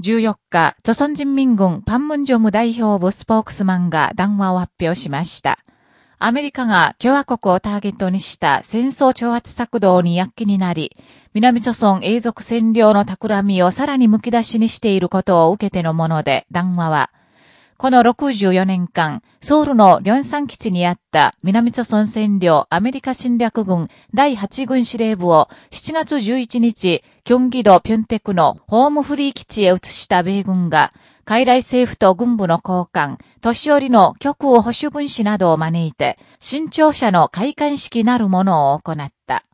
14日、朝鮮人民軍パンムンジョム代表部スポークスマンが談話を発表しました。アメリカが共和国をターゲットにした戦争挑発策動に躍起になり、南朝鮮永続占領の企みをさらにむき出しにしていることを受けてのもので、談話は、この64年間、ソウルのリョンサン基地にあった南朝鮮占領アメリカ侵略軍第8軍司令部を7月11日、キョンギドピョンテクのホームフリー基地へ移した米軍が、海来政府と軍部の交換、年寄りの極右保守分子などを招いて、新潮社の開館式なるものを行った。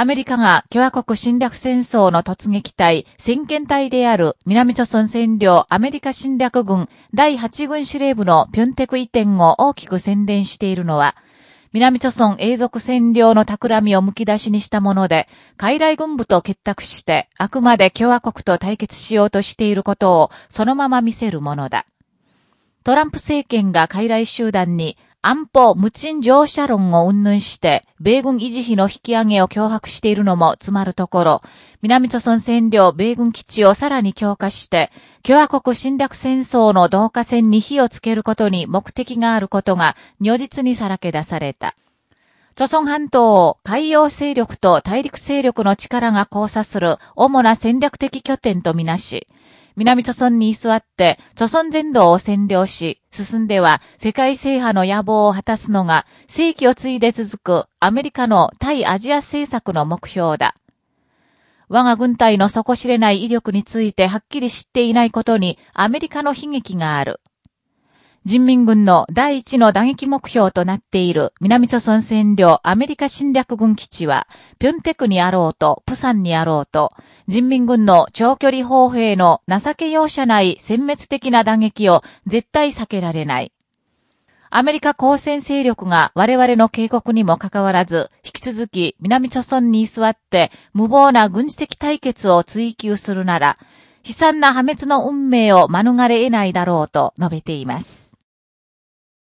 アメリカが共和国侵略戦争の突撃隊、先見隊である南朝鮮占領アメリカ侵略軍第8軍司令部のピョンテク移転を大きく宣伝しているのは、南朝鮮永続占領の企みを剥き出しにしたもので、海来軍部と結託して、あくまで共和国と対決しようとしていることをそのまま見せるものだ。トランプ政権が海来集団に安保無賃乗車論を云々して、米軍維持費の引き上げを脅迫しているのもつまるところ、南朝鮮占領米軍基地をさらに強化して、共和国侵略戦争の同化戦に火をつけることに目的があることが如実にさらけ出された。朝鮮半島を海洋勢力と大陸勢力の力が交差する主な戦略的拠点とみなし、南朝村に居座って、朝村全土を占領し、進んでは世界制覇の野望を果たすのが、世紀を継いで続くアメリカの対アジア政策の目標だ。我が軍隊の底知れない威力についてはっきり知っていないことにアメリカの悲劇がある。人民軍の第一の打撃目標となっている南朝鮮占領アメリカ侵略軍基地は、ピョンテクにあろうと、プサンにあろうと、人民軍の長距離砲兵の情け容赦ない殲滅的な打撃を絶対避けられない。アメリカ交戦勢力が我々の警告にもかかわらず、引き続き南朝鮮に居座って無謀な軍事的対決を追求するなら、悲惨な破滅の運命を免れ得ないだろうと述べています。